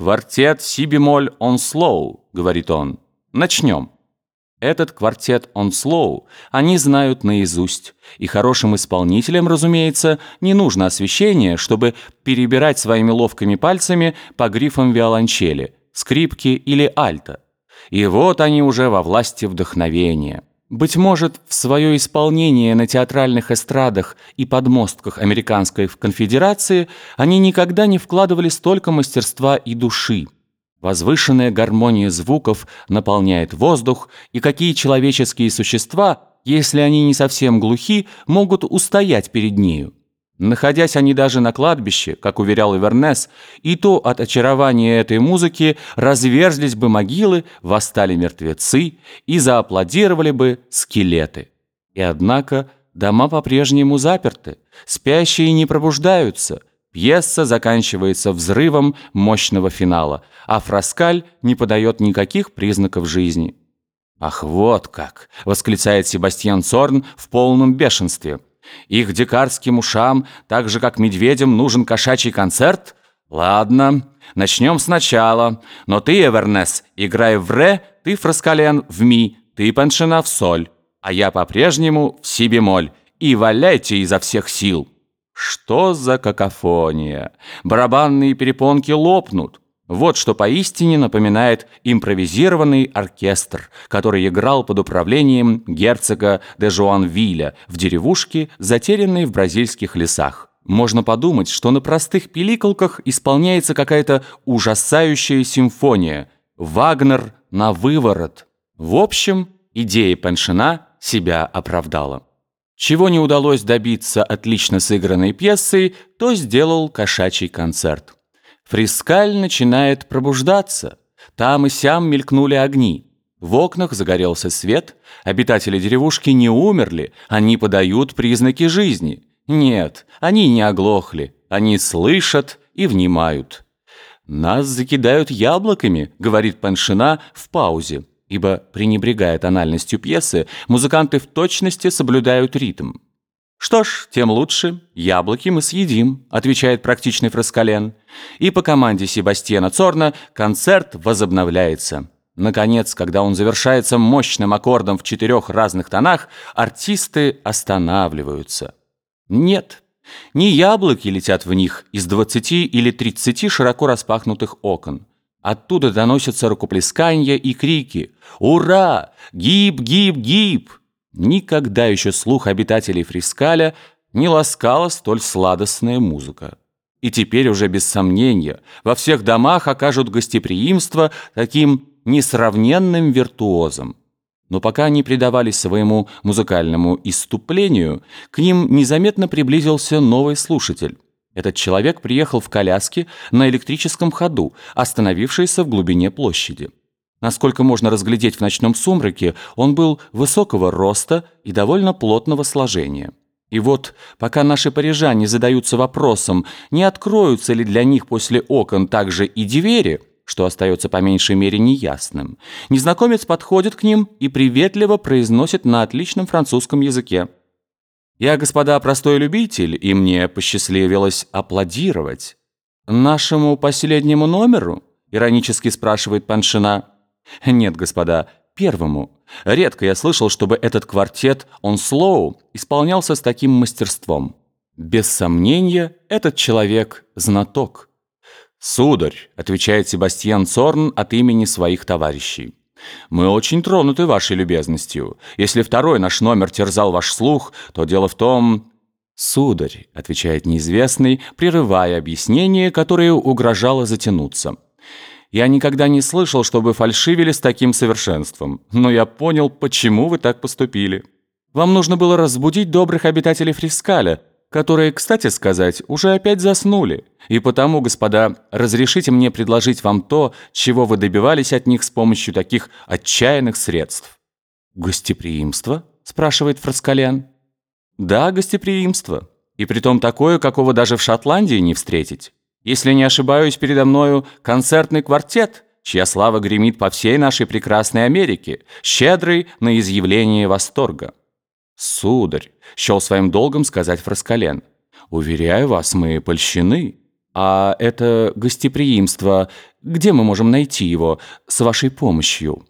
«Квартет си-бемоль он слоу», — говорит он. «Начнем». Этот квартет он слоу они знают наизусть, и хорошим исполнителям, разумеется, не нужно освещение, чтобы перебирать своими ловкими пальцами по грифам виолончели, скрипки или альта. И вот они уже во власти вдохновения. Быть может, в свое исполнение на театральных эстрадах и подмостках Американской конфедерации они никогда не вкладывали столько мастерства и души. Возвышенная гармония звуков наполняет воздух, и какие человеческие существа, если они не совсем глухи, могут устоять перед нею? Находясь они даже на кладбище, как уверял Ивернес, и то от очарования этой музыки разверзлись бы могилы, восстали мертвецы и зааплодировали бы скелеты. И однако дома по-прежнему заперты, спящие не пробуждаются – Пьеса заканчивается взрывом мощного финала, а Фраскаль не подает никаких признаков жизни. «Ах, вот как!» — восклицает Себастьян Цорн в полном бешенстве. «Их дикарским ушам, так же как медведям, нужен кошачий концерт? Ладно, начнем сначала. Но ты, Эвернес, играй в ре, ты, Фраскален, в ми, ты, Паншина, в соль, а я по-прежнему в си бемоль. И валяйте изо всех сил!» Что за какофония? Барабанные перепонки лопнут. Вот что поистине напоминает импровизированный оркестр, который играл под управлением герцога де Жуанвиля в деревушке, затерянной в бразильских лесах. Можно подумать, что на простых пиликалках исполняется какая-то ужасающая симфония. Вагнер на выворот. В общем, идея Пеншина себя оправдала. Чего не удалось добиться отлично сыгранной пьесой, то сделал кошачий концерт. Фрискаль начинает пробуждаться. Там и сям мелькнули огни. В окнах загорелся свет. Обитатели деревушки не умерли, они подают признаки жизни. Нет, они не оглохли, они слышат и внимают. «Нас закидают яблоками», — говорит Паншина в паузе ибо, пренебрегая тональностью пьесы, музыканты в точности соблюдают ритм. «Что ж, тем лучше. Яблоки мы съедим», — отвечает практичный Фраскален. И по команде Себастьяна Цорна концерт возобновляется. Наконец, когда он завершается мощным аккордом в четырех разных тонах, артисты останавливаются. Нет, не яблоки летят в них из 20 или 30 широко распахнутых окон. Оттуда доносятся рукоплескания и крики «Ура! Гиб, гиб, гиб!» Никогда еще слух обитателей Фрискаля не ласкала столь сладостная музыка. И теперь уже без сомнения во всех домах окажут гостеприимство таким несравненным виртуозом. Но пока они предавались своему музыкальному иступлению, к ним незаметно приблизился новый слушатель. Этот человек приехал в коляске на электрическом ходу, остановившейся в глубине площади. Насколько можно разглядеть в ночном сумраке, он был высокого роста и довольно плотного сложения. И вот, пока наши парижане задаются вопросом, не откроются ли для них после окон также и двери, что остается по меньшей мере неясным, незнакомец подходит к ним и приветливо произносит на отличном французском языке. Я, господа, простой любитель, и мне посчастливилось аплодировать. Нашему последнему номеру? Иронически спрашивает Паншина. Нет, господа, первому. Редко я слышал, чтобы этот квартет «Он Слоу» исполнялся с таким мастерством. Без сомнения, этот человек – знаток. «Сударь», – отвечает Себастьян Цорн от имени своих товарищей. Мы очень тронуты вашей любезностью. Если второй наш номер терзал ваш слух, то дело в том...» «Сударь», — отвечает неизвестный, прерывая объяснение, которое угрожало затянуться. «Я никогда не слышал, чтобы фальшивили с таким совершенством, но я понял, почему вы так поступили. Вам нужно было разбудить добрых обитателей Фрискаля, которые, кстати сказать, уже опять заснули. И потому, господа, разрешите мне предложить вам то, чего вы добивались от них с помощью таких отчаянных средств». «Гостеприимство?» – спрашивает Фраскалян. «Да, гостеприимство. И притом такое, какого даже в Шотландии не встретить. Если не ошибаюсь, передо мною концертный квартет, чья слава гремит по всей нашей прекрасной Америке, щедрый на изъявление восторга». «Сударь», — счел своим долгом сказать Фраскален, — «уверяю вас, мы польщены». А это гостеприимство, где мы можем найти его с вашей помощью?»